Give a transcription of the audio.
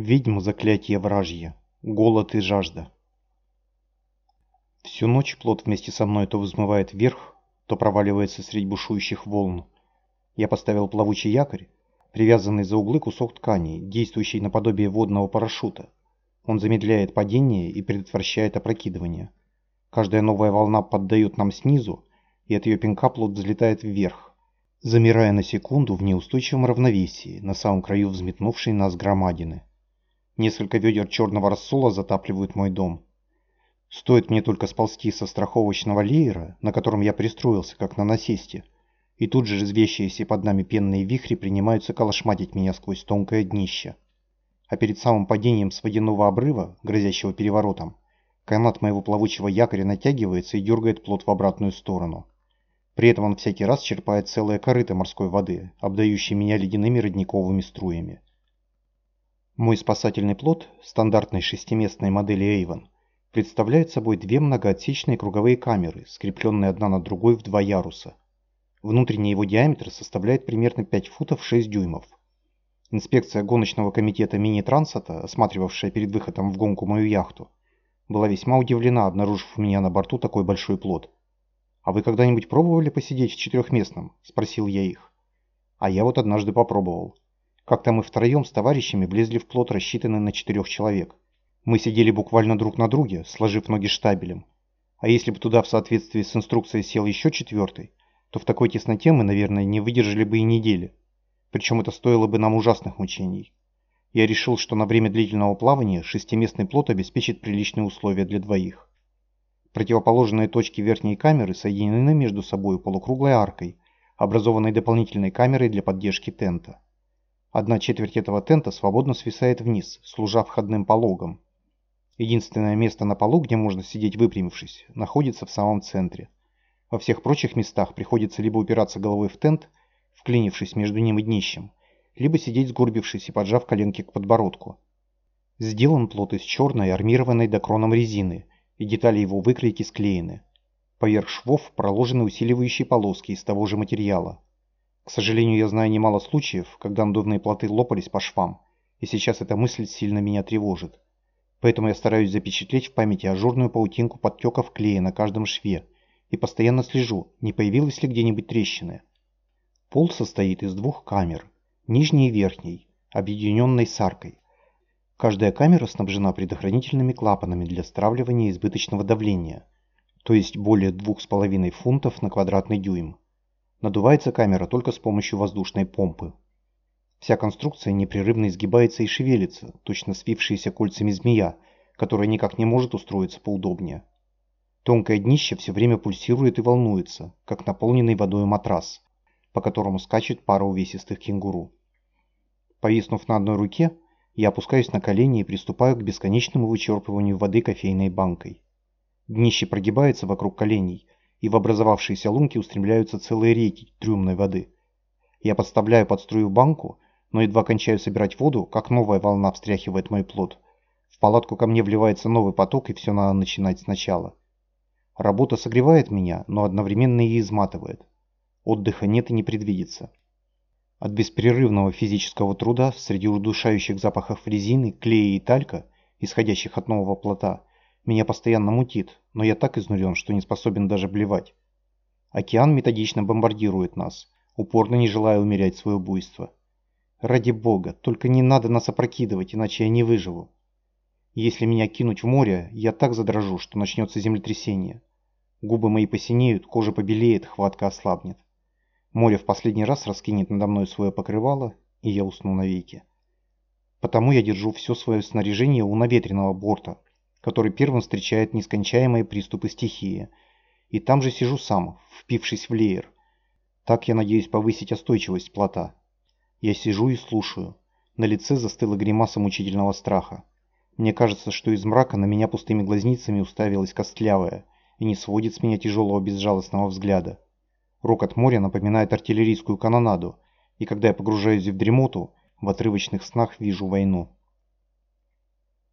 Ведьм заклятие вражье, голод и жажда. Всю ночь плот вместе со мной то взмывает вверх, то проваливается среди бушующих волн. Я поставил плавучий якорь, привязанный за углы кусок ткани, действующий наподобие водного парашюта. Он замедляет падение и предотвращает опрокидывание. Каждая новая волна поддает нам снизу, и от ее пинка плот взлетает вверх, замирая на секунду в неустойчивом равновесии на самом краю взметнувшей нас громадины. Несколько ведер черного рассола затапливают мой дом. Стоит мне только сползти со страховочного леера, на котором я пристроился, как на насесте, и тут же развещиеся под нами пенные вихри принимаются колошматить меня сквозь тонкое днище. А перед самым падением с водяного обрыва, грозящего переворотом, канат моего плавучего якоря натягивается и дергает плот в обратную сторону. При этом он всякий раз черпает целое корыто морской воды, обдающей меня ледяными родниковыми струями. Мой спасательный плот, стандартной шестиместной модели Avon, представляет собой две многоотсечные круговые камеры, скрепленные одна над другой в два яруса. Внутренний его диаметр составляет примерно 5 футов 6 дюймов. Инспекция гоночного комитета мини-трансата, осматривавшая перед выходом в гонку мою яхту, была весьма удивлена, обнаружив у меня на борту такой большой плот. «А вы когда-нибудь пробовали посидеть в четырехместном?» – спросил я их. «А я вот однажды попробовал. Как-то мы втроем с товарищами влезли плот, рассчитанный на четырех человек. Мы сидели буквально друг на друге, сложив ноги штабелем. А если бы туда в соответствии с инструкцией сел еще четвертый, то в такой тесноте мы, наверное, не выдержали бы и недели. Причем это стоило бы нам ужасных мучений. Я решил, что на время длительного плавания шестиместный плот обеспечит приличные условия для двоих. Противоположные точки верхней камеры соединены между собой полукруглой аркой, образованной дополнительной камерой для поддержки тента. Одна четверть этого тента свободно свисает вниз, служа входным пологом. Единственное место на полу, где можно сидеть выпрямившись, находится в самом центре. Во всех прочих местах приходится либо упираться головой в тент, вклинившись между ним и днищем, либо сидеть сгорбившись и поджав коленки к подбородку. Сделан плот из черной, армированной докроном резины, и детали его выкройки склеены. Поверх швов проложены усиливающие полоски из того же материала. К сожалению, я знаю немало случаев, когда надувные плоты лопались по швам, и сейчас эта мысль сильно меня тревожит. Поэтому я стараюсь запечатлеть в памяти ажурную паутинку подтеков клея на каждом шве и постоянно слежу, не появилась ли где-нибудь трещины. Пол состоит из двух камер, нижней и верхней, объединенной с аркой. Каждая камера снабжена предохранительными клапанами для стравливания избыточного давления, то есть более 2,5 фунтов на квадратный дюйм. Надувается камера только с помощью воздушной помпы. Вся конструкция непрерывно изгибается и шевелится, точно свившаяся кольцами змея, которая никак не может устроиться поудобнее. Тонкое днище все время пульсирует и волнуется, как наполненный водой матрас, по которому скачет пара увесистых кенгуру. Повиснув на одной руке, я опускаюсь на колени и приступаю к бесконечному вычерпыванию воды кофейной банкой. Днище прогибается вокруг коленей, и в образовавшиеся лунки устремляются целые реки трюмной воды. Я подставляю под струю банку, но едва кончаю собирать воду, как новая волна встряхивает мой плод. В палатку ко мне вливается новый поток, и все надо начинать сначала. Работа согревает меня, но одновременно и изматывает. Отдыха нет и не предвидится. От беспрерывного физического труда среди удушающих запахов резины, клея и талька, исходящих от нового плота, меня постоянно мутит, но я так изнурен, что не способен даже блевать. Океан методично бомбардирует нас, упорно не желая умерять свое буйство. Ради бога, только не надо нас опрокидывать, иначе я не выживу. Если меня кинуть в море, я так задрожу, что начнется землетрясение. Губы мои посинеют, кожа побелеет, хватка ослабнет. Море в последний раз раскинет надо мной свое покрывало, и я усну навеки. Потому я держу все свое снаряжение у наветренного борта, который первым встречает нескончаемые приступы стихии. И там же сижу сам, впившись в леер. Так я надеюсь повысить остойчивость плота. Я сижу и слушаю. На лице застыла гримаса мучительного страха. Мне кажется, что из мрака на меня пустыми глазницами уставилась костлявая и не сводит с меня тяжелого безжалостного взгляда. Рокот моря напоминает артиллерийскую канонаду, и когда я погружаюсь в дремоту, в отрывочных снах вижу войну.